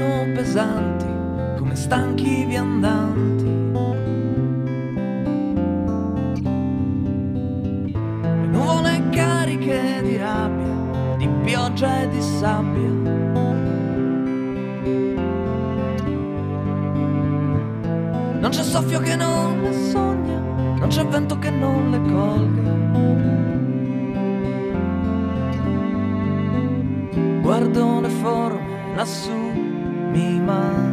passano pesanti come stanchi viandanti. Le nuvole cariche di rabbia, di pioggia e di sabbia. Non c'è soffio che non le sogna, non c'è vento che non le colga. Guardo le forme lassù, mi manchi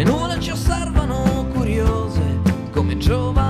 Le nuvole ci osservano curiose come giovani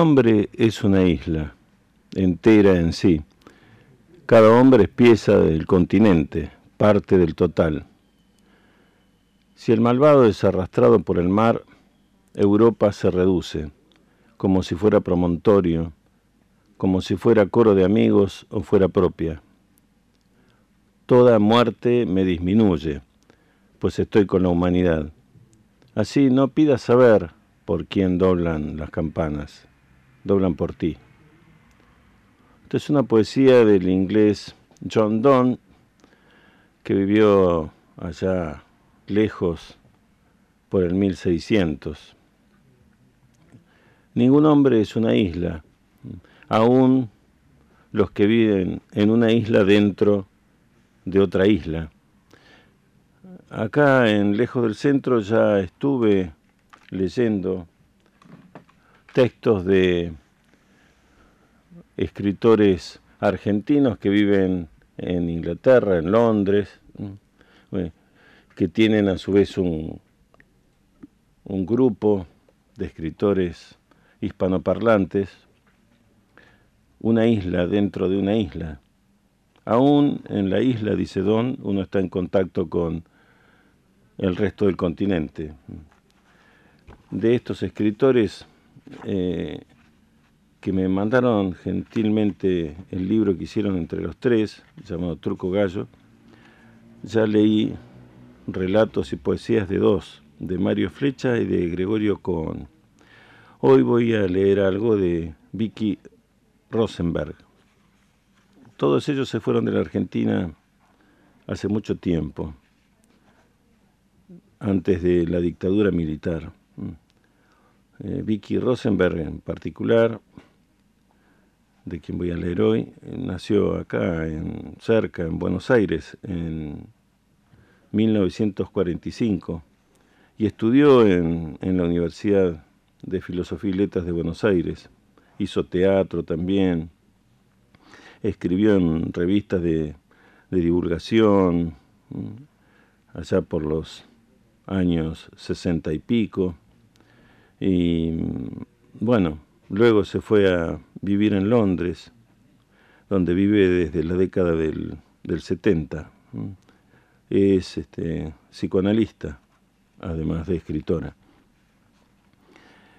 Hombre es una isla, entera en sí. Cada hombre es pieza del continente, parte del total. Si el malvado es arrastrado por el mar, Europa se reduce, como si fuera promontorio, como si fuera coro de amigos o fuera propia. Toda muerte me disminuye, pues estoy con la humanidad. Así no pidas saber por quién doblan las campanas, doblan por ti. Esta es una poesía del inglés John Donne, que vivió allá lejos por el 1600. Ningún hombre es una isla, aún los que viven en una isla dentro de otra isla. Acá en Lejos del Centro ya estuve leyendo textos de escritores argentinos que viven en Inglaterra, en Londres, que tienen a su vez un, un grupo de escritores hispanoparlantes, una isla dentro de una isla. Aún en la isla, dice Don, uno está en contacto con el resto del continente. De estos escritores eh, que me mandaron gentilmente el libro que hicieron entre los tres, llamado Truco Gallo, ya leí relatos y poesías de dos, de Mario Flecha y de Gregorio Cohn. Hoy voy a leer algo de Vicky Rosenberg. Todos ellos se fueron de la Argentina hace mucho tiempo, antes de la dictadura militar. Eh, Vicky Rosenberg en particular, de quien voy a leer hoy, nació acá, en, cerca, en Buenos Aires, en 1945, y estudió en, en la Universidad de Filosofía y Letras de Buenos Aires. Hizo teatro también, escribió en revistas de, de divulgación, allá por los años sesenta y pico. Y bueno, luego se fue a vivir en Londres, donde vive desde la década del, del 70. Es este, psicoanalista, además de escritora.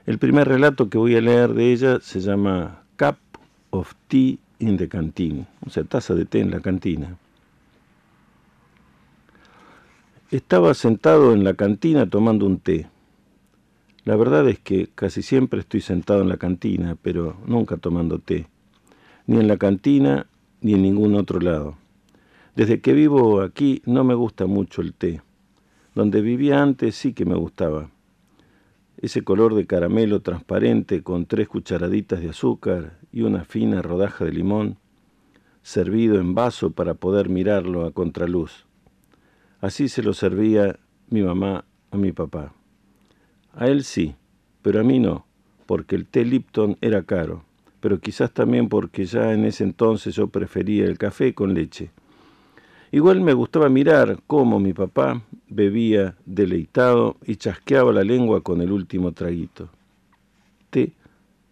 El primer relato que voy a leer de ella se llama Cup of Tea in the Canteen, o sea, taza de té en la cantina. Estaba sentado en la cantina tomando un té. La verdad es que casi siempre estoy sentado en la cantina, pero nunca tomando té, ni en la cantina ni en ningún otro lado. Desde que vivo aquí no me gusta mucho el té. Donde vivía antes sí que me gustaba. Ese color de caramelo transparente con tres cucharaditas de azúcar y una fina rodaja de limón, servido en vaso para poder mirarlo a contraluz. Así se lo servía mi mamá a mi papá. A él sí, pero a mí no, porque el té Lipton era caro, pero quizás también porque ya en ese entonces yo prefería el café con leche. Igual me gustaba mirar cómo mi papá bebía deleitado y chasqueaba la lengua con el último traguito. Té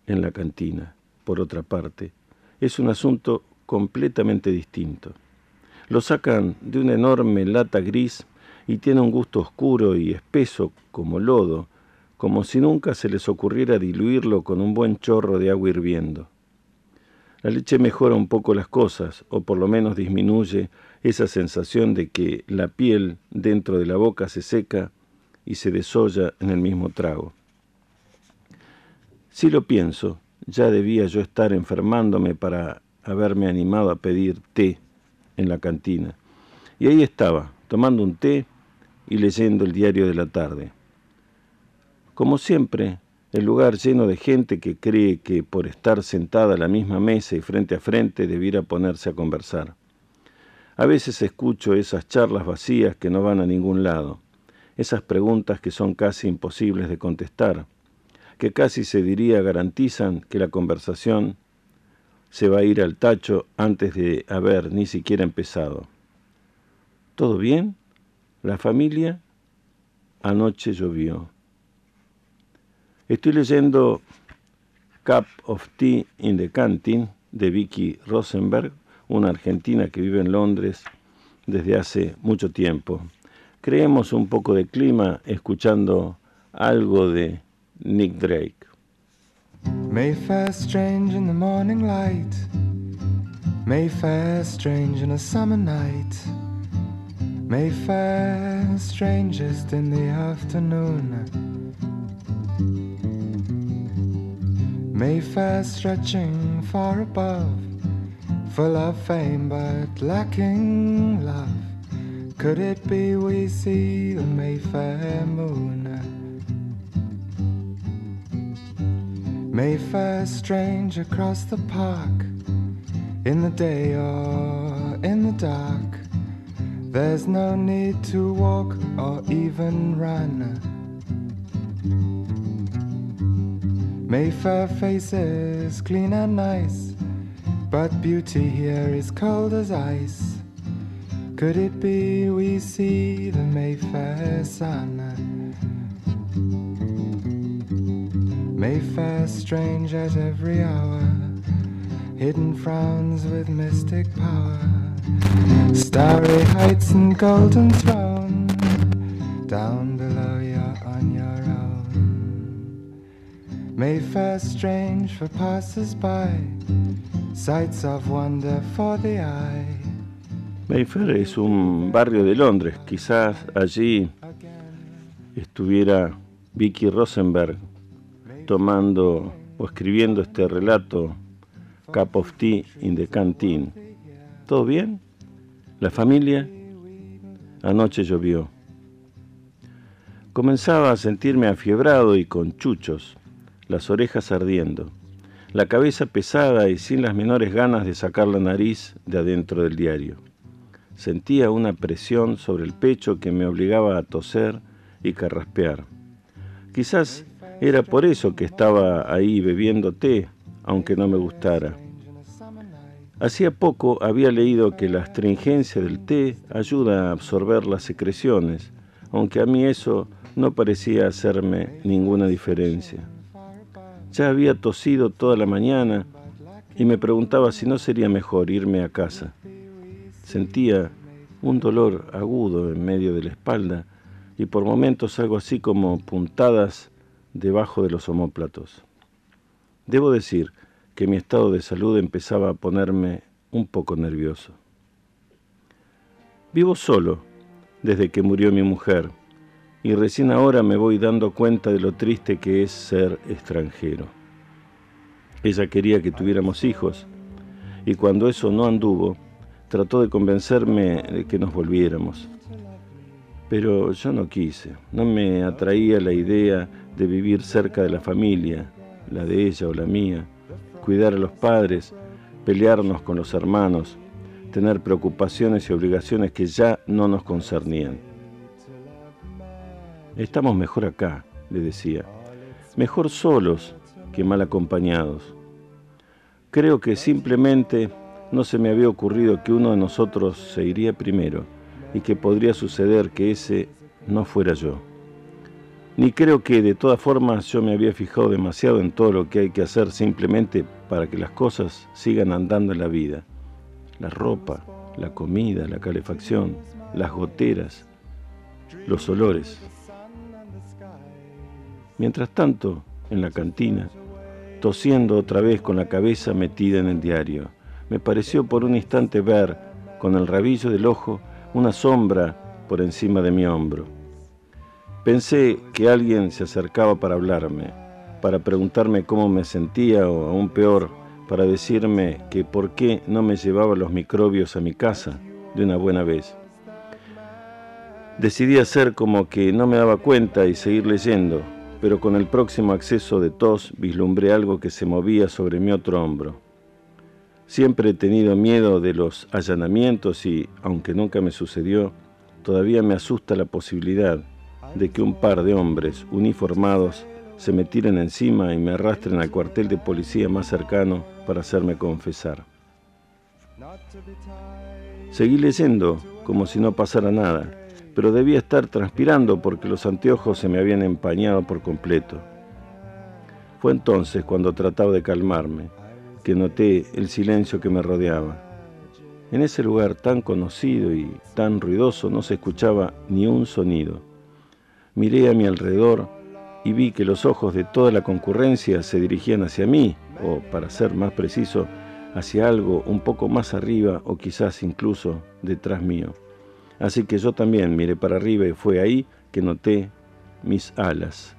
en la cantina, por otra parte, es un asunto completamente distinto. Lo sacan de una enorme lata gris y tiene un gusto oscuro y espeso como lodo, como si nunca se les ocurriera diluirlo con un buen chorro de agua hirviendo. La leche mejora un poco las cosas, o por lo menos disminuye esa sensación de que la piel dentro de la boca se seca y se desolla en el mismo trago. Si lo pienso, ya debía yo estar enfermándome para haberme animado a pedir té en la cantina. Y ahí estaba, tomando un té y leyendo el diario de la tarde. Como siempre, el lugar lleno de gente que cree que por estar sentada a la misma mesa y frente a frente debiera ponerse a conversar. A veces escucho esas charlas vacías que no van a ningún lado, esas preguntas que son casi imposibles de contestar, que casi se diría garantizan que la conversación se va a ir al tacho antes de haber ni siquiera empezado. ¿Todo bien? ¿La familia? Anoche llovió. Estoy leyendo Cup of Tea in the Canteen de Vicky Rosenberg, una argentina que vive en Londres desde hace mucho tiempo. Creemos un poco de clima escuchando algo de Nick Drake. Mayfair strange in the morning light, Mayfair strange in a summer night, Mayfair strangest in the afternoon. Mayfair stretching far above, full of fame but lacking love. Could it be we see the Mayfair moon? Mayfair strange across the park, in the day or in the dark. There's no need to walk or even run. Mayfair faces clean and nice, but beauty here is cold as ice. Could it be we see the Mayfair sun? Mayfair strange at every hour, hidden frowns with mystic power, starry heights and golden throne, down Mayfair strange for passers-by, sights of wonder for the eye. Mayfair es un barrio de Londres, quizás allí estuviera Vicky Rosenberg tomando o escribiendo este relato, Cup of Tea in the Canteen. ¿Todo bien? ¿La familia? Anoche llovió. Comenzaba a sentirme afiebrado y con chuchos, las orejas ardiendo, la cabeza pesada y sin las menores ganas de sacar la nariz de adentro del diario. Sentía una presión sobre el pecho que me obligaba a toser y carraspear. Quizás era por eso que estaba ahí bebiendo té, aunque no me gustara. Hacía poco había leído que la astringencia del té ayuda a absorber las secreciones, aunque a mí eso no parecía hacerme ninguna diferencia. Ya había tosido toda la mañana y me preguntaba si no sería mejor irme a casa. Sentía un dolor agudo en medio de la espalda y por momentos algo así como puntadas debajo de los omóplatos. Debo decir que mi estado de salud empezaba a ponerme un poco nervioso. Vivo solo desde que murió mi mujer y recién ahora me voy dando cuenta de lo triste que es ser extranjero. Ella quería que tuviéramos hijos y cuando eso no anduvo, trató de convencerme de que nos volviéramos. Pero yo no quise, no me atraía la idea de vivir cerca de la familia, la de ella o la mía, cuidar a los padres, pelearnos con los hermanos, tener preocupaciones y obligaciones que ya no nos concernían. Estamos mejor acá, le decía, mejor solos que mal acompañados. Creo que simplemente no se me había ocurrido que uno de nosotros se iría primero y que podría suceder que ese no fuera yo. Ni creo que de todas formas yo me había fijado demasiado en todo lo que hay que hacer simplemente para que las cosas sigan andando en la vida. La ropa, la comida, la calefacción, las goteras, los olores. Mientras tanto, en la cantina, tosiendo otra vez con la cabeza metida en el diario, me pareció por un instante ver, con el rabillo del ojo, una sombra por encima de mi hombro. Pensé que alguien se acercaba para hablarme, para preguntarme cómo me sentía o aún peor, para decirme que por qué no me llevaba los microbios a mi casa de una buena vez. Decidí hacer como que no me daba cuenta y seguir leyendo, pero con el próximo acceso de tos vislumbré algo que se movía sobre mi otro hombro. Siempre he tenido miedo de los allanamientos y, aunque nunca me sucedió, todavía me asusta la posibilidad de que un par de hombres uniformados se me tiren encima y me arrastren al cuartel de policía más cercano para hacerme confesar. Seguí leyendo como si no pasara nada, pero debía estar transpirando porque los anteojos se me habían empañado por completo. Fue entonces cuando trataba de calmarme que noté el silencio que me rodeaba. En ese lugar tan conocido y tan ruidoso no se escuchaba ni un sonido. Miré a mi alrededor y vi que los ojos de toda la concurrencia se dirigían hacia mí, o para ser más preciso, hacia algo un poco más arriba o quizás incluso detrás mío. Así que yo también miré para arriba y fue ahí que noté mis alas.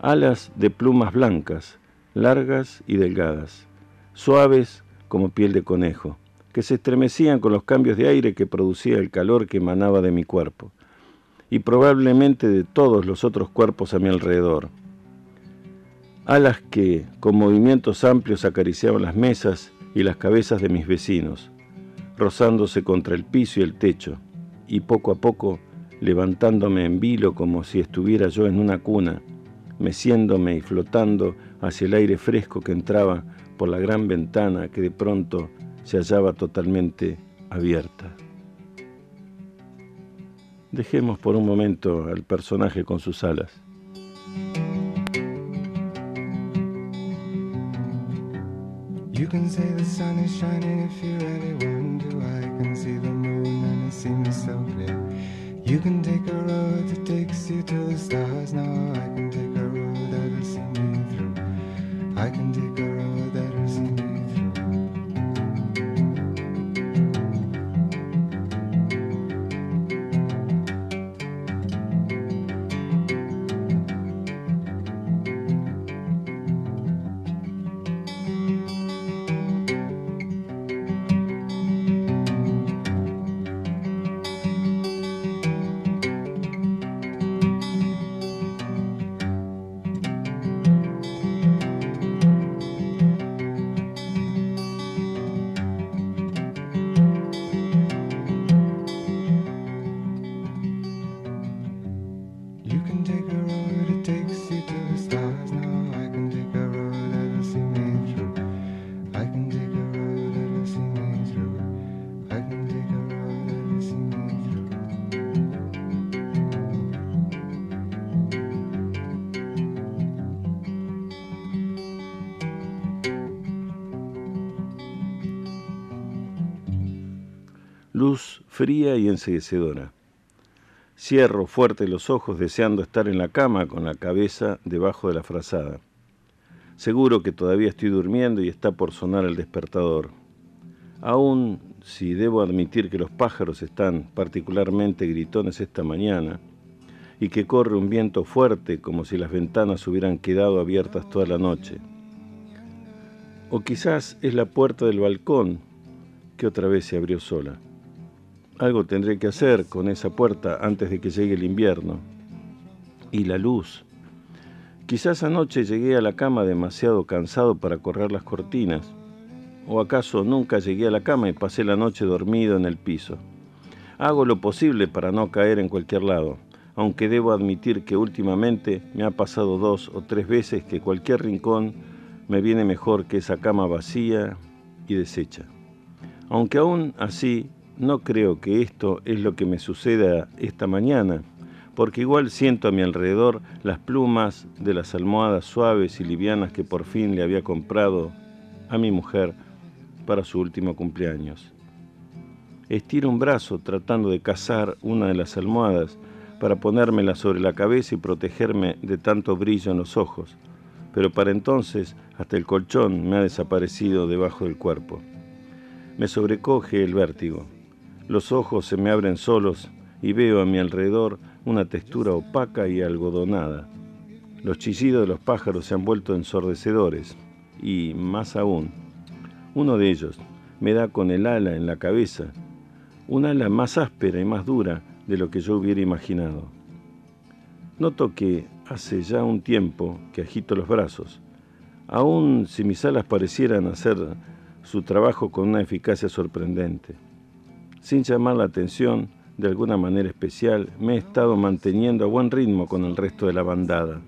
Alas de plumas blancas, largas y delgadas suaves como piel de conejo, que se estremecían con los cambios de aire que producía el calor que emanaba de mi cuerpo, y probablemente de todos los otros cuerpos a mi alrededor. Alas que, con movimientos amplios, acariciaban las mesas y las cabezas de mis vecinos, rozándose contra el piso y el techo, y poco a poco levantándome en vilo como si estuviera yo en una cuna, meciéndome y flotando hacia el aire fresco que entraba por la gran ventana que de pronto se hallaba totalmente abierta. Dejemos por un momento al personaje con sus alas. You can say the sun is shining if you really want to. I can see the moon and it seems so clear. You can take a road that takes you to the stars. No, I can take a road that'll see me through. I can take a road that'll enseguecedora. Cierro fuerte los ojos deseando estar en la cama con la cabeza debajo de la frazada. Seguro que todavía estoy durmiendo y está por sonar el despertador. Aún si debo admitir que los pájaros están particularmente gritones esta mañana y que corre un viento fuerte como si las ventanas hubieran quedado abiertas toda la noche. O quizás es la puerta del balcón que otra vez se abrió sola. Algo tendré que hacer con esa puerta antes de que llegue el invierno. Y la luz. Quizás anoche llegué a la cama demasiado cansado para correr las cortinas. ¿O acaso nunca llegué a la cama y pasé la noche dormido en el piso? Hago lo posible para no caer en cualquier lado, aunque debo admitir que últimamente me ha pasado dos o tres veces que cualquier rincón me viene mejor que esa cama vacía y deshecha. Aunque aún así no creo que esto es lo que me suceda esta mañana, porque igual siento a mi alrededor las plumas de las almohadas suaves y livianas que por fin le había comprado a mi mujer para su último cumpleaños. Estiro un brazo tratando de cazar una de las almohadas para ponérmela sobre la cabeza y protegerme de tanto brillo en los ojos, pero para entonces hasta el colchón me ha desaparecido debajo del cuerpo. Me sobrecoge el vértigo. Los ojos se me abren solos y veo a mi alrededor una textura opaca y algodonada. Los chillidos de los pájaros se han vuelto ensordecedores y, más aún, uno de ellos me da con el ala en la cabeza, un ala más áspera y más dura de lo que yo hubiera imaginado. Noto que hace ya un tiempo que agito los brazos, aun si mis alas parecieran hacer su trabajo con una eficacia sorprendente. Sin llamar la atención de alguna manera especial, me he estado manteniendo a buen ritmo con el resto de la bandada.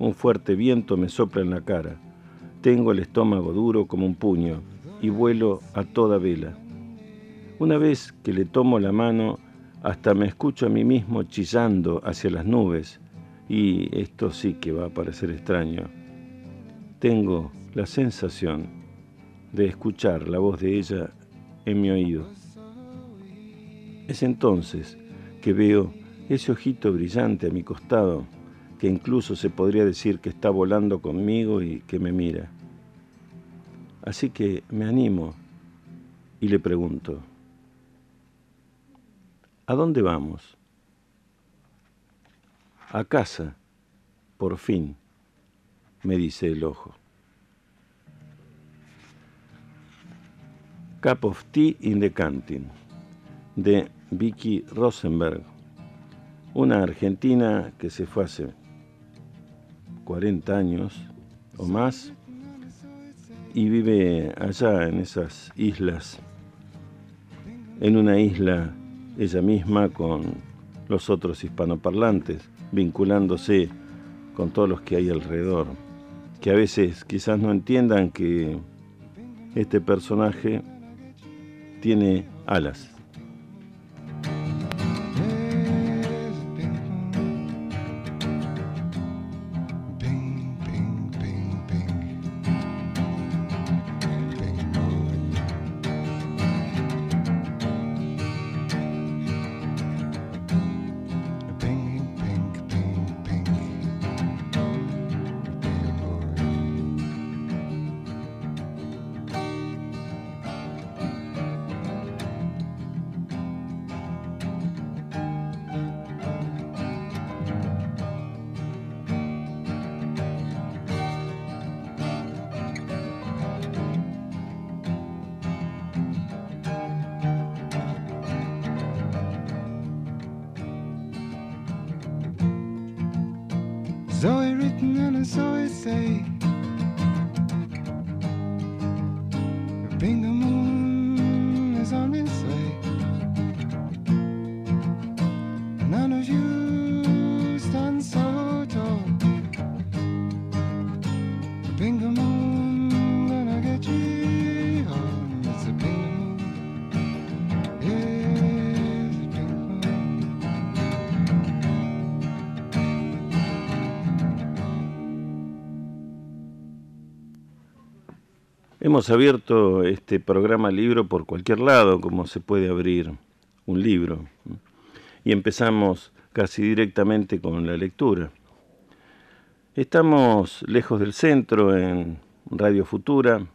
Un fuerte viento me sopla en la cara. Tengo el estómago duro como un puño y vuelo a toda vela. Una vez que le tomo la mano, hasta me escucho a mí mismo chillando hacia las nubes, y esto sí que va a parecer extraño. Tengo la sensación de escuchar la voz de ella en mi oído. Es entonces que veo ese ojito brillante a mi costado, que incluso se podría decir que está volando conmigo y que me mira. Así que me animo y le pregunto, ¿a dónde vamos? A casa, por fin, me dice el ojo. Cup of Tea in the Canteen, de Vicky Rosenberg, una argentina que se fue hace 40 años o más y vive allá en esas islas, en una isla ella misma con los otros hispanoparlantes, vinculándose con todos los que hay alrededor, que a veces quizás no entiendan que este personaje tiene alas. Zoe written and a Zoe say. Hemos abierto este programa libro por cualquier lado, como se puede abrir un libro. Y empezamos casi directamente con la lectura. Estamos lejos del centro, en Radio Futura.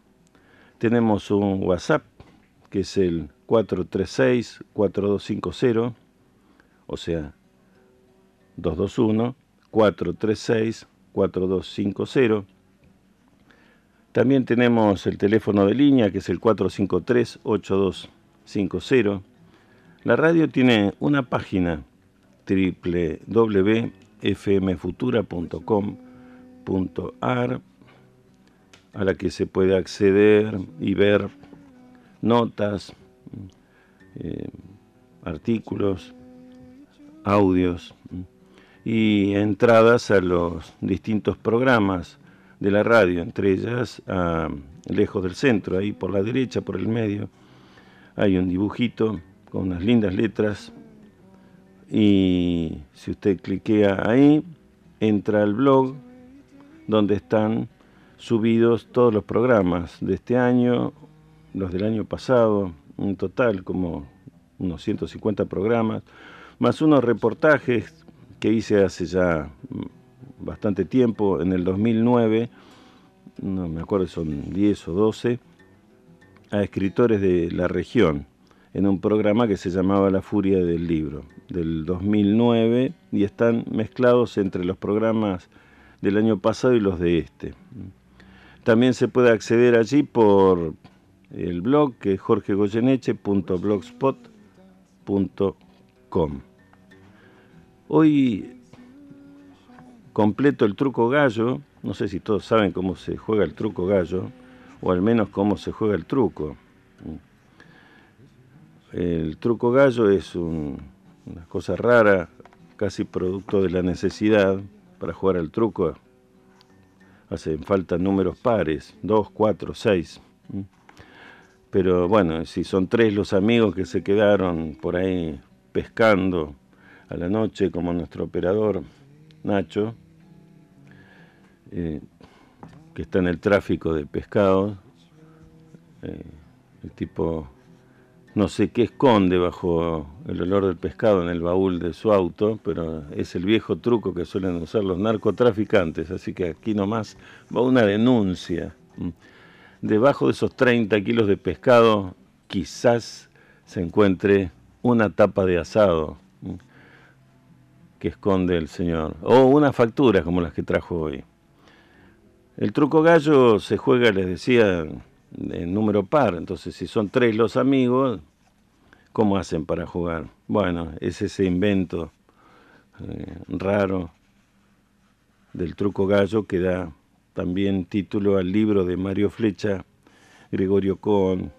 Tenemos un WhatsApp, que es el 436-4250, o sea, 221-436-4250. También tenemos el teléfono de línea que es el 453-8250. La radio tiene una página www.fmfutura.com.ar a la que se puede acceder y ver notas, eh, artículos, audios y entradas a los distintos programas de la radio, entre ellas a lejos del centro, ahí por la derecha, por el medio, hay un dibujito con unas lindas letras y si usted cliquea ahí, entra al blog donde están subidos todos los programas de este año, los del año pasado, en total como unos 150 programas, más unos reportajes que hice hace ya bastante tiempo, en el 2009, no me acuerdo si son 10 o 12, a escritores de la región, en un programa que se llamaba La Furia del Libro, del 2009, y están mezclados entre los programas del año pasado y los de este. También se puede acceder allí por el blog que es jorgegoyeneche.blogspot.com. Hoy completo el truco gallo. No sé si todos saben cómo se juega el truco gallo, o al menos cómo se juega el truco. El truco gallo es un- una cosa rara, casi producto de la necesidad para jugar al truco. Hacen falta números pares, dos, cuatro, seis. Pero bueno, si son tres los amigos que se quedaron por ahí pescando a la noche, como nuestro operador Nacho, eh, que está en el tráfico de pescados, eh, el tipo no sé qué esconde bajo el olor del pescado en el baúl de su auto, pero es el viejo truco que suelen usar los narcotraficantes, así que aquí nomás va una denuncia. Mm. Debajo de esos 30 kilos de pescado quizás se encuentre una tapa de asado mm, que esconde el señor, o unas facturas como las que trajo hoy. El truco gallo se juega, les decía, en número par, entonces si son tres los amigos, ¿cómo hacen para jugar? Bueno, es ese invento eh, raro del truco gallo que da también título al libro de Mario Flecha, Gregorio Cohn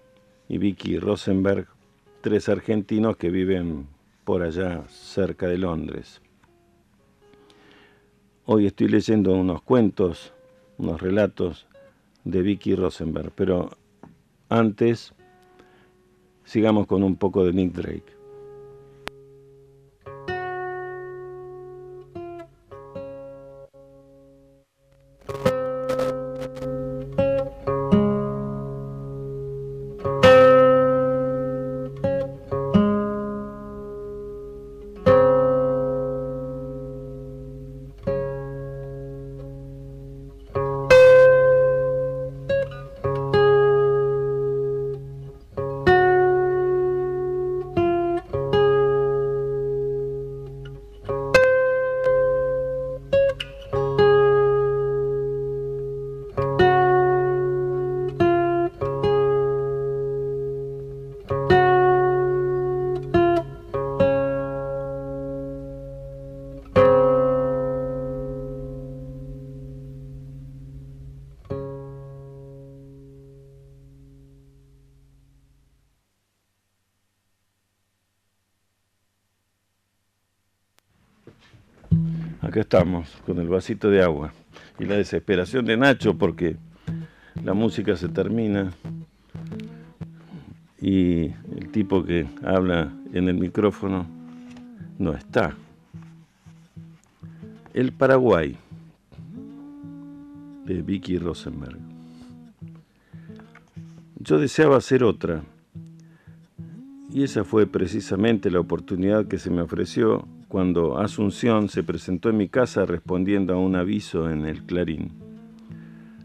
y Vicky Rosenberg, tres argentinos que viven por allá cerca de Londres. Hoy estoy leyendo unos cuentos, unos relatos de Vicky Rosenberg, pero antes sigamos con un poco de Nick Drake. Estamos, con el vasito de agua. Y la desesperación de Nacho porque la música se termina y el tipo que habla en el micrófono no está. El Paraguay, de Vicky Rosenberg. Yo deseaba hacer otra, y esa fue precisamente la oportunidad que se me ofreció cuando Asunción se presentó en mi casa respondiendo a un aviso en el Clarín,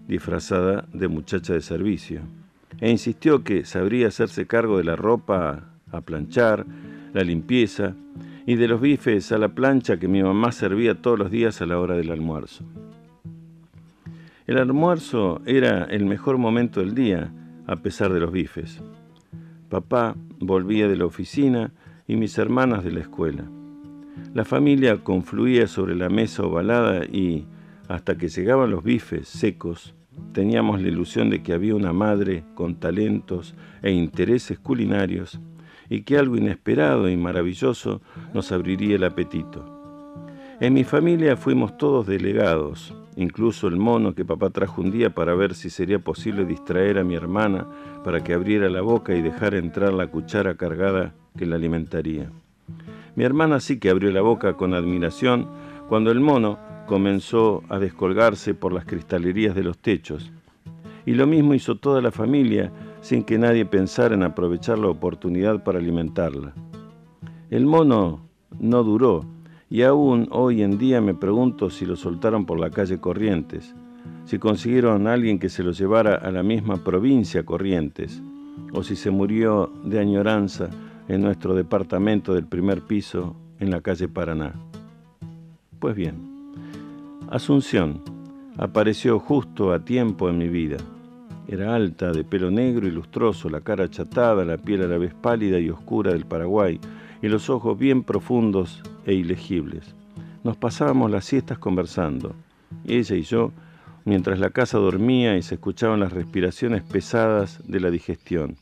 disfrazada de muchacha de servicio, e insistió que sabría hacerse cargo de la ropa a planchar, la limpieza y de los bifes a la plancha que mi mamá servía todos los días a la hora del almuerzo. El almuerzo era el mejor momento del día, a pesar de los bifes. Papá volvía de la oficina y mis hermanas de la escuela. La familia confluía sobre la mesa ovalada y, hasta que llegaban los bifes secos, teníamos la ilusión de que había una madre con talentos e intereses culinarios y que algo inesperado y maravilloso nos abriría el apetito. En mi familia fuimos todos delegados, incluso el mono que papá trajo un día para ver si sería posible distraer a mi hermana para que abriera la boca y dejara entrar la cuchara cargada que la alimentaría. Mi hermana sí que abrió la boca con admiración cuando el mono comenzó a descolgarse por las cristalerías de los techos. Y lo mismo hizo toda la familia sin que nadie pensara en aprovechar la oportunidad para alimentarla. El mono no duró y aún hoy en día me pregunto si lo soltaron por la calle Corrientes, si consiguieron a alguien que se lo llevara a la misma provincia Corrientes, o si se murió de añoranza en nuestro departamento del primer piso en la calle Paraná. Pues bien, Asunción apareció justo a tiempo en mi vida. Era alta, de pelo negro y lustroso, la cara achatada, la piel a la vez pálida y oscura del Paraguay, y los ojos bien profundos e ilegibles. Nos pasábamos las siestas conversando, ella y yo, mientras la casa dormía y se escuchaban las respiraciones pesadas de la digestión.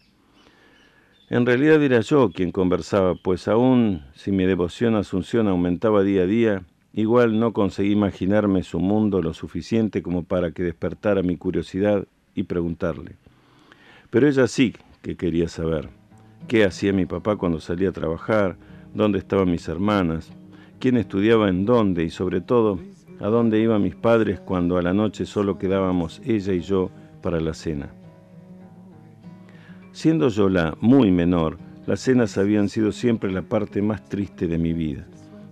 En realidad era yo quien conversaba, pues aún si mi devoción a Asunción aumentaba día a día, igual no conseguí imaginarme su mundo lo suficiente como para que despertara mi curiosidad y preguntarle. Pero ella sí que quería saber qué hacía mi papá cuando salía a trabajar, dónde estaban mis hermanas, quién estudiaba en dónde y sobre todo a dónde iban mis padres cuando a la noche solo quedábamos ella y yo para la cena. Siendo yo la muy menor, las cenas habían sido siempre la parte más triste de mi vida.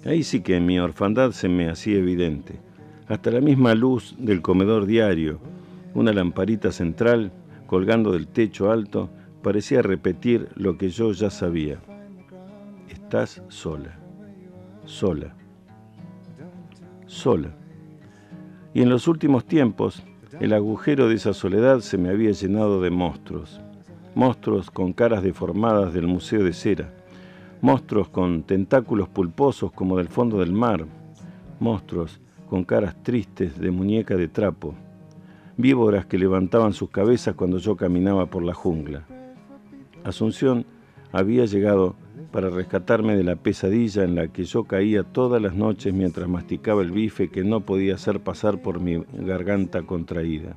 Ahí sí que mi orfandad se me hacía evidente. Hasta la misma luz del comedor diario, una lamparita central colgando del techo alto, parecía repetir lo que yo ya sabía. Estás sola, sola, sola. Y en los últimos tiempos, el agujero de esa soledad se me había llenado de monstruos, monstruos con caras deformadas del Museo de Cera, monstruos con tentáculos pulposos como del fondo del mar, monstruos con caras tristes de muñeca de trapo, víboras que levantaban sus cabezas cuando yo caminaba por la jungla. Asunción había llegado para rescatarme de la pesadilla en la que yo caía todas las noches mientras masticaba el bife que no podía hacer pasar por mi garganta contraída.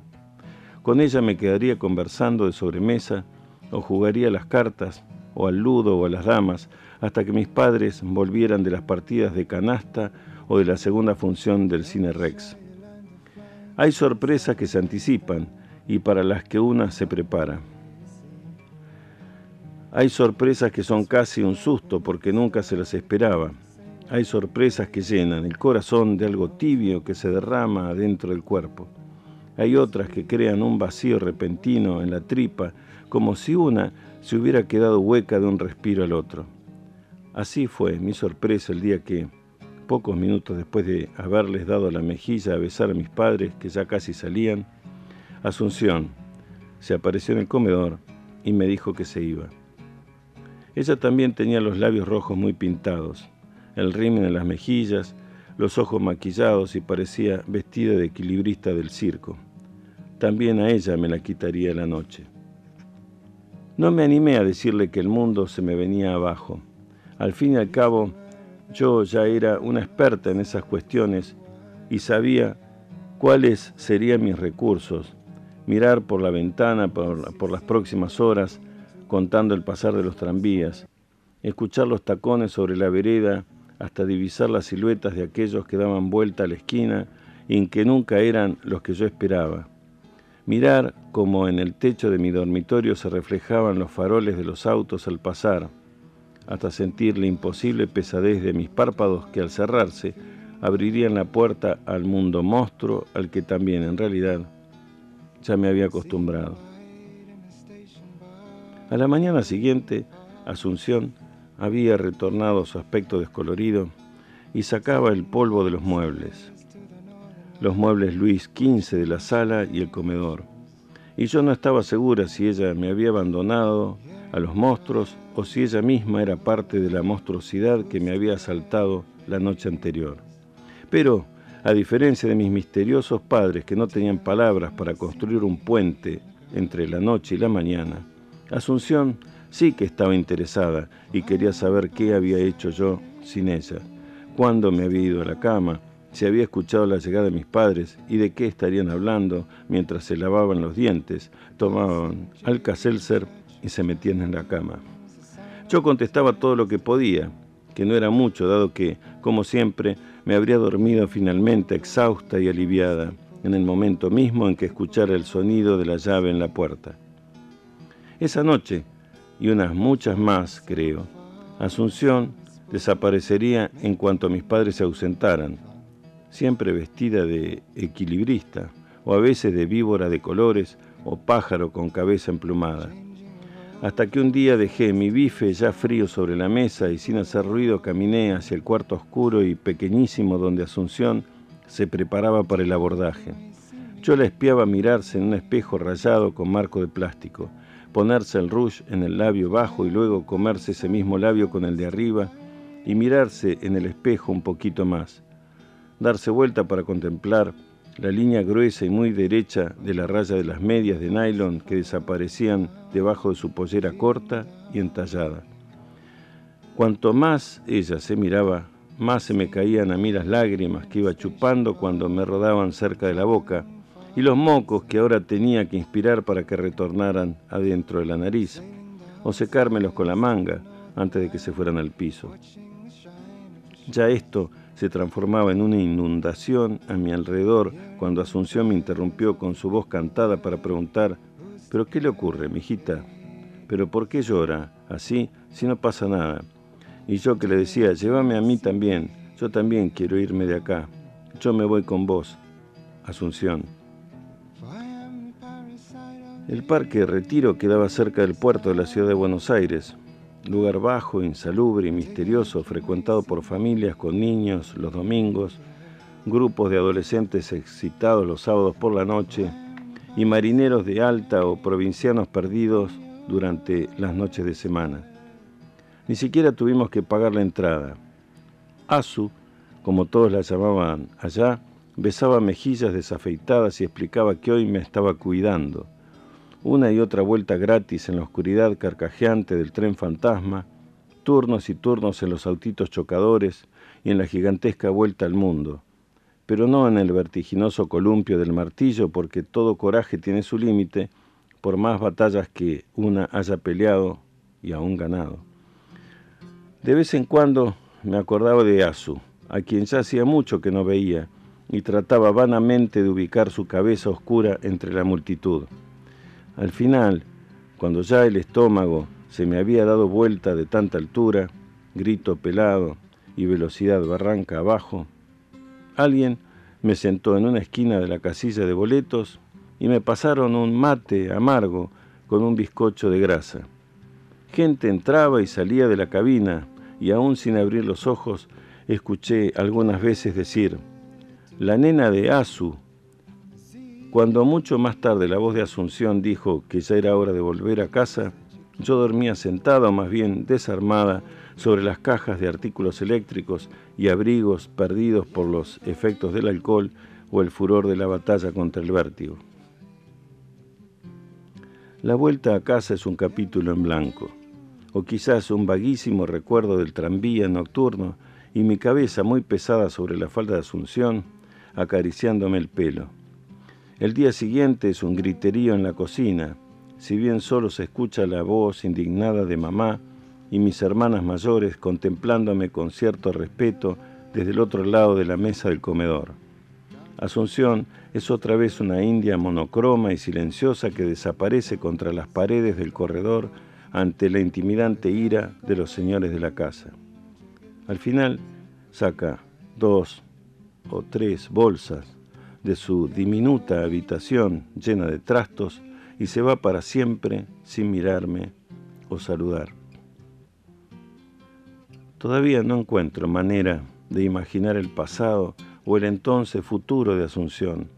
Con ella me quedaría conversando de sobremesa, o jugaría las cartas, o al ludo o a las damas, hasta que mis padres volvieran de las partidas de canasta o de la segunda función del Cine Rex. Hay sorpresas que se anticipan y para las que una se prepara. Hay sorpresas que son casi un susto porque nunca se las esperaba. Hay sorpresas que llenan el corazón de algo tibio que se derrama adentro del cuerpo. Hay otras que crean un vacío repentino en la tripa, como si una se hubiera quedado hueca de un respiro al otro. Así fue mi sorpresa el día que, pocos minutos después de haberles dado la mejilla a besar a mis padres, que ya casi salían, Asunción se apareció en el comedor y me dijo que se iba. Ella también tenía los labios rojos muy pintados, el rímel en las mejillas, los ojos maquillados y parecía vestida de equilibrista del circo. También a ella me la quitaría la noche. No me animé a decirle que el mundo se me venía abajo. Al fin y al cabo, Yo ya era una experta en esas cuestiones y sabía cuáles serían mis recursos. Mirar por la ventana por, las próximas horas, contando el pasar de los tranvías, escuchar los tacones sobre la vereda hasta divisar las siluetas de aquellos que daban vuelta a la esquina y que nunca eran los que yo esperaba. Mirar como en el techo de mi dormitorio se reflejaban los faroles de los autos al pasar, hasta sentir la imposible pesadez de mis párpados que al cerrarse abrirían la puerta al mundo monstruo al que también en realidad ya me había acostumbrado. A la mañana siguiente, Asunción había retornado su aspecto descolorido y sacaba el polvo de los muebles. Los muebles Luis XV de la sala y el comedor. Y yo no estaba segura si ella me había abandonado a los monstruos o si ella misma era parte de la monstruosidad que me había asaltado la noche anterior. Pero, a diferencia de mis misteriosos padres que no tenían palabras para construir un puente entre la noche y la mañana, Asunción sí que estaba interesada y quería saber qué había hecho yo sin ella, cuándo me había ido a la cama, si había escuchado la llegada de mis padres y de qué estarían hablando mientras se lavaban los dientes, tomaban Alka-Seltzer y se metían en la cama. Yo contestaba todo lo que podía, que no era mucho, dado que, como siempre, me habría dormido finalmente exhausta y aliviada en el momento mismo en que escuchara el sonido de la llave en la puerta. Esa noche, y unas muchas más, creo, Asunción desaparecería en cuanto mis padres se ausentaran, siempre vestida de equilibrista, o a veces de víbora de colores o pájaro con cabeza emplumada. Hasta que un día dejé mi bife ya frío sobre la mesa y sin hacer ruido caminé hacia el cuarto oscuro y pequeñísimo donde Asunción se preparaba para el abordaje. Yo la espiaba mirarse en un espejo rayado con marco de plástico ponerse el rouge en el labio bajo y luego comerse ese mismo labio con el de arriba y mirarse en el espejo un poquito más, darse vuelta para contemplar la línea gruesa y muy derecha de la raya de las medias de nylon que desaparecían debajo de su pollera corta y entallada. Cuanto más ella se miraba, más se me caían a mí las lágrimas que iba chupando cuando me rodaban cerca de la boca, y los mocos que ahora tenía que inspirar para que retornaran adentro de la nariz, o secármelos con la manga antes de que se fueran al piso. Ya esto se transformaba en una inundación a mi alrededor cuando Asunción me interrumpió con su voz cantada para preguntar, ¿pero qué le ocurre, mijita? ¿Pero por qué llora así si no pasa nada? Y yo que le decía, llévame a mí también, yo también quiero irme de acá, yo me voy con vos, Asunción. El Parque Retiro quedaba cerca del puerto de la ciudad de Buenos Aires, lugar bajo, insalubre y misterioso, frecuentado por familias con niños los domingos, grupos de adolescentes excitados los sábados por la noche y marineros de alta o provincianos perdidos durante las noches de semana. Ni siquiera tuvimos que pagar la entrada. Asu, como todos la llamaban allá, besaba mejillas desafeitadas y explicaba que hoy me estaba cuidando una y otra vuelta gratis en la oscuridad carcajeante del tren fantasma, turnos y turnos en los autitos chocadores y en la gigantesca vuelta al mundo, pero no en el vertiginoso columpio del martillo, porque todo coraje tiene su límite, por más batallas que una haya peleado y aún ganado. De vez en cuando me acordaba de Asu, a quien ya hacía mucho que no veía, y trataba vanamente de ubicar su cabeza oscura entre la multitud. Al final, cuando ya el estómago se me había dado vuelta de tanta altura, grito pelado y velocidad barranca abajo, alguien me sentó en una esquina de la casilla de boletos y me pasaron un mate amargo con un bizcocho de grasa. Gente entraba y salía de la cabina y aún sin abrir los ojos escuché algunas veces decir, la nena de Asu cuando mucho más tarde la voz de Asunción dijo que ya era hora de volver a casa, yo dormía sentada o más bien desarmada sobre las cajas de artículos eléctricos y abrigos perdidos por los efectos del alcohol o el furor de la batalla contra el vértigo. La vuelta a casa es un capítulo en blanco, o quizás un vaguísimo recuerdo del tranvía nocturno y mi cabeza muy pesada sobre la falda de Asunción, acariciándome el pelo. El día siguiente es un griterío en la cocina, si bien solo se escucha la voz indignada de mamá y mis hermanas mayores contemplándome con cierto respeto desde el otro lado de la mesa del comedor. Asunción es otra vez una india monocroma y silenciosa que desaparece contra las paredes del corredor ante la intimidante ira de los señores de la casa. Al final saca dos o tres bolsas de su diminuta habitación llena de trastos y se va para siempre sin mirarme o saludar. Todavía no encuentro manera de imaginar el pasado o el entonces futuro de Asunción.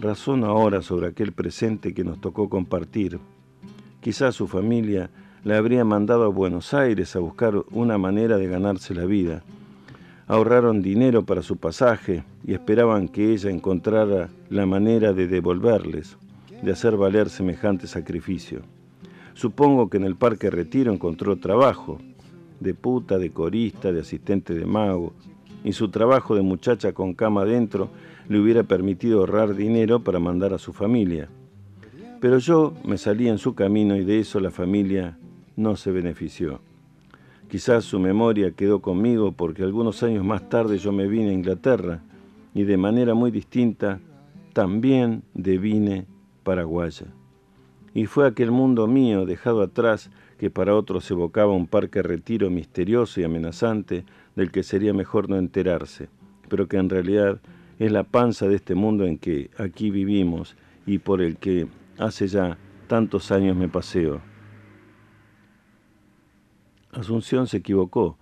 Razono ahora sobre aquel presente que nos tocó compartir. Quizás su familia le habría mandado a Buenos Aires a buscar una manera de ganarse la vida. Ahorraron dinero para su pasaje y esperaban que ella encontrara la manera de devolverles, de hacer valer semejante sacrificio. Supongo que en el Parque Retiro encontró trabajo, de puta, de corista, de asistente de mago, y su trabajo de muchacha con cama adentro le hubiera permitido ahorrar dinero para mandar a su familia. Pero yo me salí en su camino y de eso la familia no se benefició. Quizás su memoria quedó conmigo porque algunos años más tarde yo me vine a Inglaterra y de manera muy distinta también devine paraguaya. Y fue aquel mundo mío dejado atrás que para otros evocaba un parque retiro misterioso y amenazante del que sería mejor no enterarse, pero que en realidad es la panza de este mundo en que aquí vivimos y por el que hace ya tantos años me paseo. Asunción se equivocó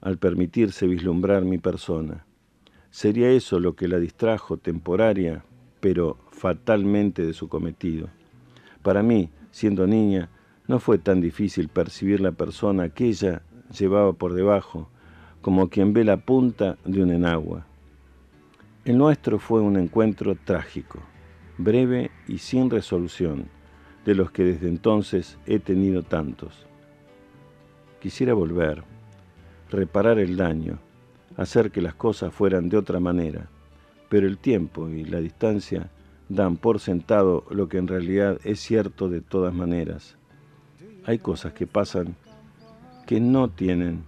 al permitirse vislumbrar mi persona. Sería eso lo que la distrajo temporaria, pero fatalmente de su cometido. Para mí, siendo niña, no fue tan difícil percibir la persona que ella llevaba por debajo, como quien ve la punta de un enagua. El nuestro fue un encuentro trágico, breve y sin resolución, de los que desde entonces he tenido tantos. Quisiera volver, reparar el daño, hacer que las cosas fueran de otra manera, pero el tiempo y la distancia dan por sentado lo que en realidad es cierto de todas maneras. Hay cosas que pasan que no tienen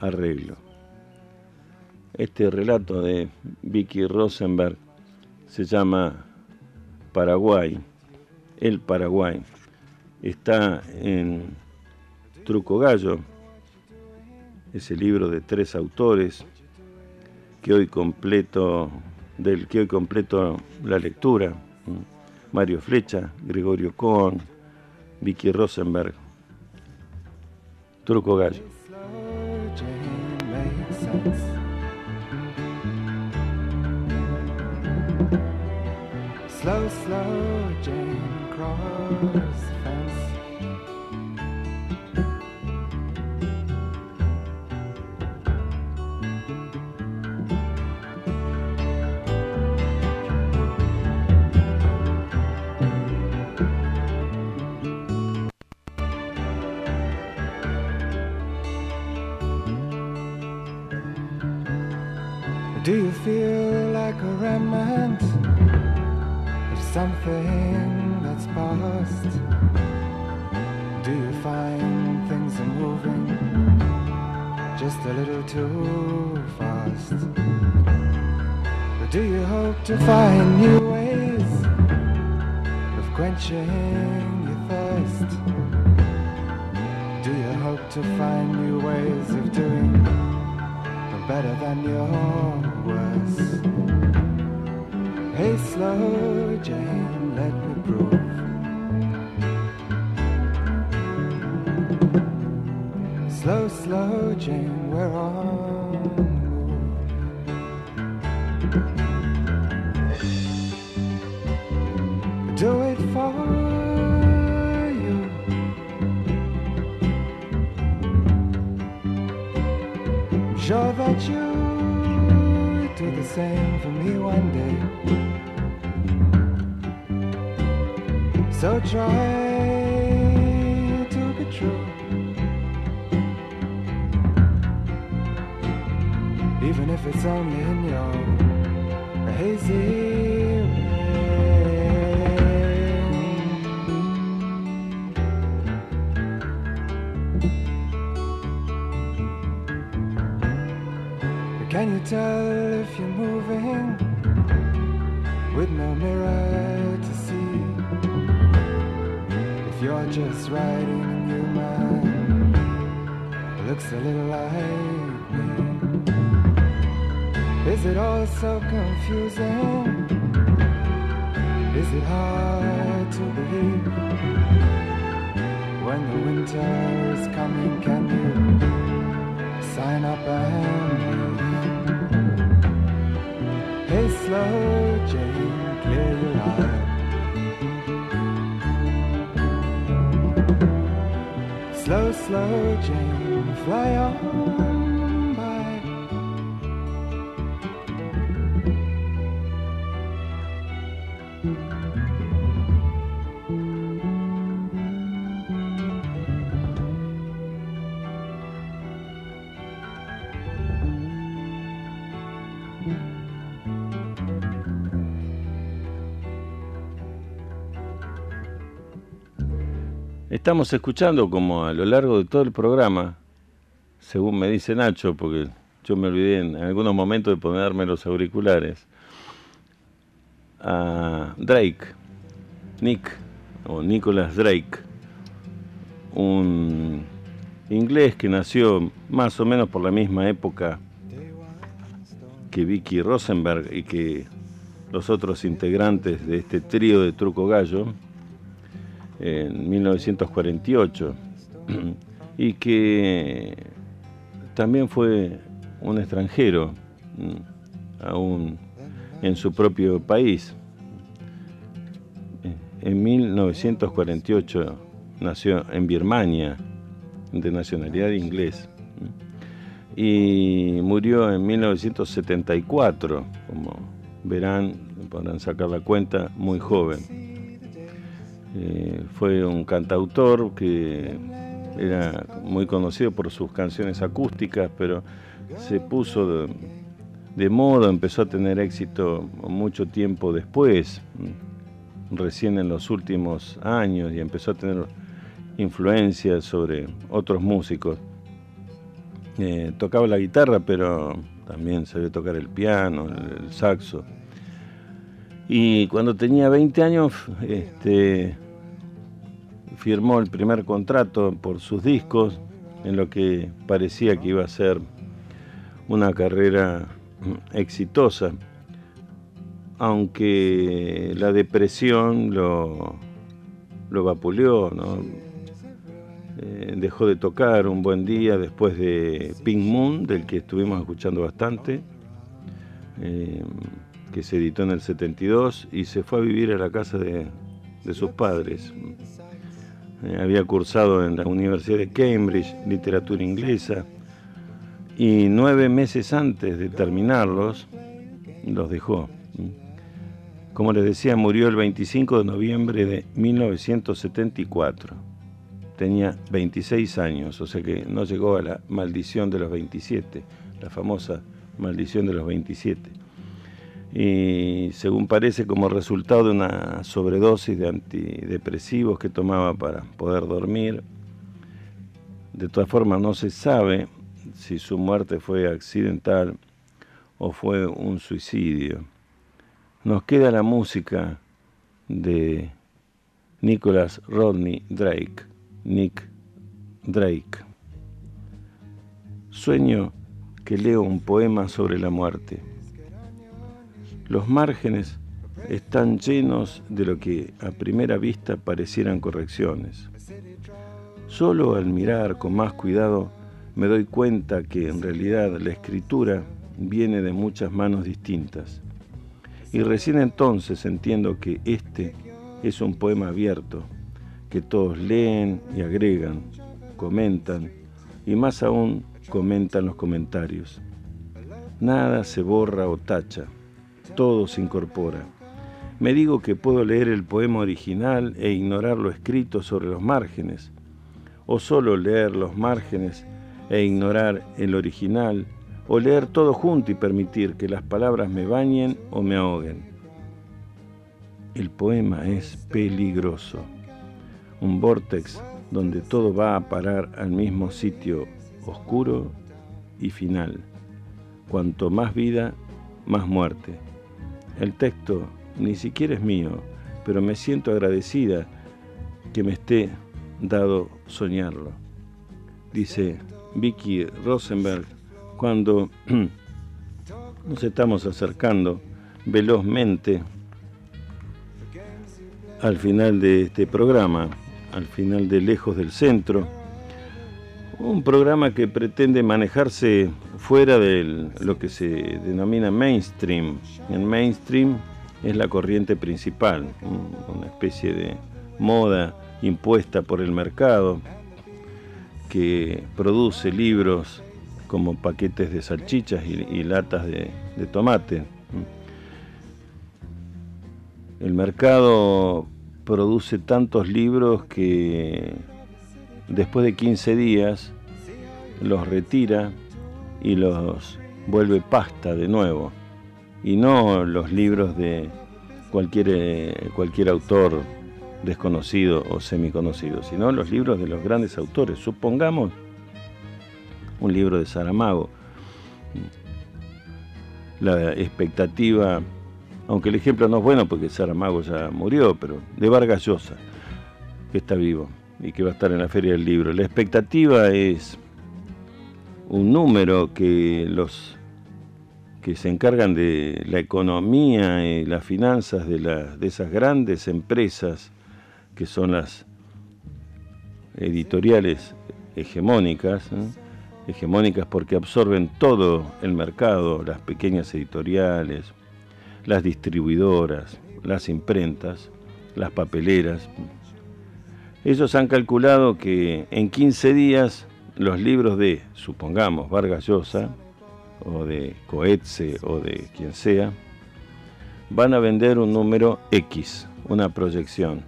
arreglo. Este relato de Vicky Rosenberg se llama Paraguay, el Paraguay. Está en Truco Gallo, ese libro de tres autores que hoy completo, del que hoy completo la lectura. Mario Flecha, Gregorio Cohn, Vicky Rosenberg, Truco Gallo. Slow, something that's past? Do you find things are moving just a little too fast? Or do you hope to find new ways of quenching your thirst? Do you hope to find new ways of doing better than your worst? Hey, slow Jane, let me prove. Slow, slow Jane, we're on So try to be true. even if it's only in your hazy Can you tell just riding in your mind, looks a little like me. Is it all so confusing? Is it hard to believe? When the winter is coming, can you sign up and leave? Hey, slow Jane, clear your eye. Slow, slow Jane, fly on Estamos escuchando como a lo largo de todo el programa, según me dice Nacho, porque yo me olvidé en algunos momentos de ponerme los auriculares, a Drake, Nick, o Nicholas Drake, un inglés que nació más o menos por la misma época que Vicky Rosenberg y que los otros integrantes de este trío de Truco Gallo, en 1948 y que también fue un extranjero aún en su propio país. En 1948 nació en Birmania, de nacionalidad inglés, y murió en 1974, como verán, podrán sacar la cuenta, muy joven. Eh, fue un cantautor que era muy conocido por sus canciones acústicas, pero se puso de, de moda, empezó a tener éxito mucho tiempo después, recién en los últimos años, y empezó a tener influencia sobre otros músicos. Eh, tocaba la guitarra, pero también sabía tocar el piano, el saxo. Y cuando tenía 20 años, este, firmó el primer contrato por sus discos, en lo que parecía que iba a ser una carrera exitosa, aunque la depresión lo, lo vapuleó, ¿no? Eh, dejó de tocar un buen día después de Pink Moon, del que estuvimos escuchando bastante. Eh, que se editó en el 72 y se fue a vivir a la casa de, de sus padres. Eh, había cursado en la Universidad de Cambridge literatura inglesa y nueve meses antes de terminarlos los dejó. Como les decía, murió el 25 de noviembre de 1974. Tenía 26 años, o sea que no llegó a la maldición de los 27, la famosa maldición de los 27 y según parece como resultado de una sobredosis de antidepresivos que tomaba para poder dormir. De todas formas no se sabe si su muerte fue accidental o fue un suicidio. Nos queda la música de Nicholas Rodney Drake, Nick Drake. Sueño que leo un poema sobre la muerte los márgenes están llenos de lo que a primera vista parecieran correcciones. Solo al mirar con más cuidado me doy cuenta que en realidad la escritura viene de muchas manos distintas. Y recién entonces entiendo que este es un poema abierto, que todos leen y agregan, comentan y más aún comentan los comentarios. Nada se borra o tacha todo se incorpora. Me digo que puedo leer el poema original e ignorar lo escrito sobre los márgenes, o solo leer los márgenes e ignorar el original, o leer todo junto y permitir que las palabras me bañen o me ahoguen. El poema es peligroso, un vortex donde todo va a parar al mismo sitio oscuro y final. Cuanto más vida, más muerte. El texto ni siquiera es mío, pero me siento agradecida que me esté dado soñarlo. Dice Vicky Rosenberg cuando nos estamos acercando velozmente al final de este programa, al final de Lejos del Centro, un programa que pretende manejarse fuera de lo que se denomina mainstream. El mainstream es la corriente principal, una especie de moda impuesta por el mercado que produce libros como paquetes de salchichas y, latas de, de tomate. El mercado produce tantos libros que después de 15 días los retira y los vuelve pasta de nuevo. Y no los libros de cualquier, eh, cualquier autor desconocido o semiconocido, sino los libros de los grandes autores. Supongamos un libro de Saramago. La expectativa, aunque el ejemplo no es bueno porque Saramago ya murió, pero de Vargas Llosa, que está vivo y que va a estar en la Feria del Libro. La expectativa es un número que los que se encargan de la economía y las finanzas de, de esas grandes empresas que son las editoriales hegemónicas, hegemónicas porque absorben todo el mercado, las pequeñas editoriales, las distribuidoras, las imprentas, las papeleras. Ellos han calculado que en 15 días los libros de, supongamos, Vargas Llosa, o de Coetze, o de quien sea, van a vender un número X, una proyección.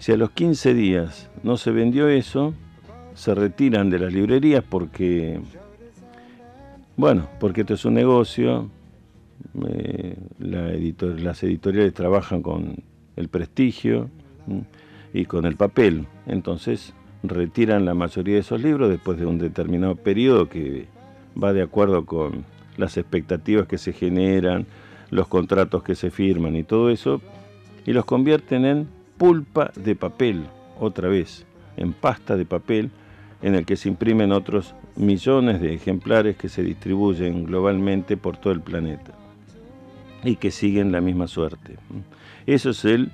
Si a los 15 días no se vendió eso, se retiran de las librerías porque, bueno, porque esto es un negocio, eh, las editoriales trabajan con el prestigio y con el papel, entonces retiran la mayoría de esos libros después de un determinado periodo que va de acuerdo con las expectativas que se generan, los contratos que se firman y todo eso, y los convierten en pulpa de papel, otra vez, en pasta de papel, en el que se imprimen otros millones de ejemplares que se distribuyen globalmente por todo el planeta y que siguen la misma suerte. Eso es el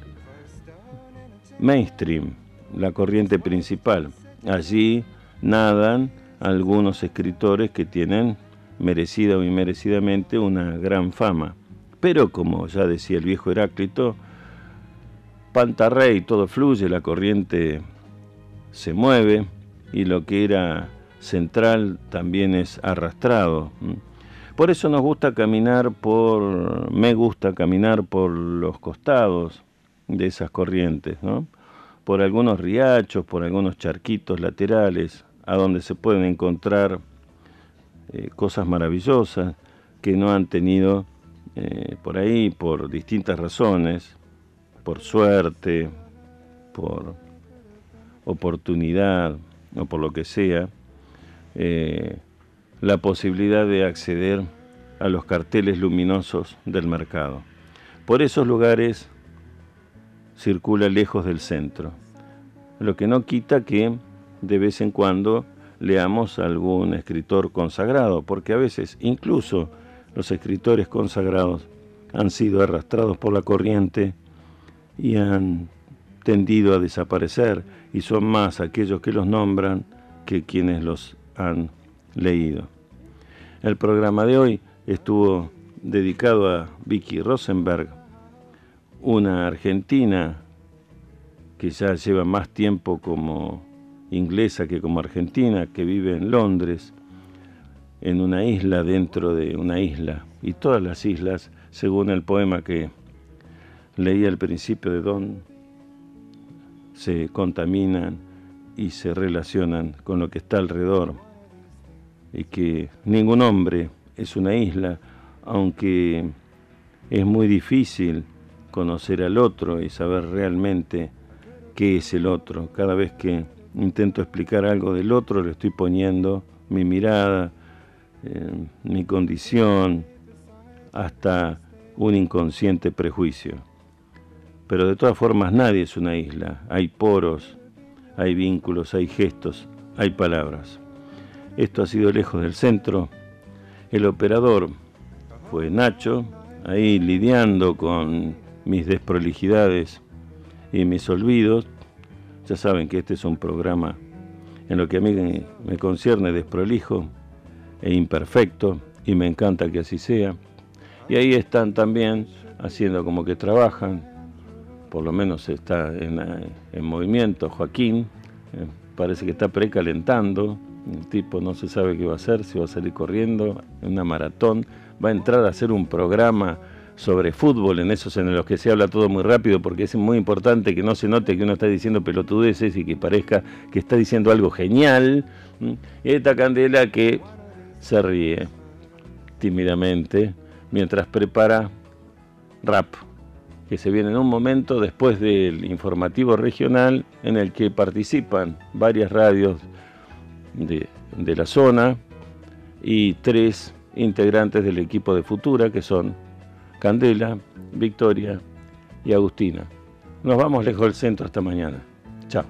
mainstream, la corriente principal. Allí nadan algunos escritores que tienen merecida o inmerecidamente una gran fama. Pero como ya decía el viejo Heráclito, Pantarrey todo fluye, la corriente se mueve y lo que era central también es arrastrado. Por eso nos gusta caminar por, me gusta caminar por los costados de esas corrientes, ¿no? por algunos riachos, por algunos charquitos laterales, a donde se pueden encontrar eh, cosas maravillosas que no han tenido eh, por ahí por distintas razones, por suerte, por oportunidad o por lo que sea, eh, la posibilidad de acceder a los carteles luminosos del mercado. Por esos lugares circula lejos del centro, lo que no quita que de vez en cuando leamos algún escritor consagrado, porque a veces incluso los escritores consagrados han sido arrastrados por la corriente y han tendido a desaparecer y son más aquellos que los nombran que quienes los han leído. El programa de hoy estuvo dedicado a Vicky Rosenberg, una argentina que ya lleva más tiempo como inglesa que como argentina, que vive en Londres, en una isla dentro de una isla, y todas las islas, según el poema que leí al principio de Don, se contaminan y se relacionan con lo que está alrededor. y que ningún hombre es una isla, aunque es muy difícil conocer al otro y saber realmente qué es el otro. Cada vez que intento explicar algo del otro, le estoy poniendo mi mirada, eh, mi condición, hasta un inconsciente prejuicio. Pero de todas formas nadie es una isla. Hay poros, hay vínculos, hay gestos, hay palabras. Esto ha sido lejos del centro. El operador fue Nacho, ahí lidiando con mis desprolijidades y mis olvidos. Ya saben que este es un programa en lo que a mí me concierne desprolijo e imperfecto y me encanta que así sea. Y ahí están también haciendo como que trabajan, por lo menos está en, en movimiento Joaquín, eh, parece que está precalentando, el tipo no se sabe qué va a hacer, si va a salir corriendo en una maratón, va a entrar a hacer un programa sobre fútbol, en esos en los que se habla todo muy rápido, porque es muy importante que no se note que uno está diciendo pelotudeces y que parezca que está diciendo algo genial. Esta candela que se ríe tímidamente mientras prepara rap, que se viene en un momento después del informativo regional en el que participan varias radios de, de la zona y tres integrantes del equipo de Futura, que son Candela, Victoria y Agustina. Nos vamos lejos del centro hasta mañana. Chao.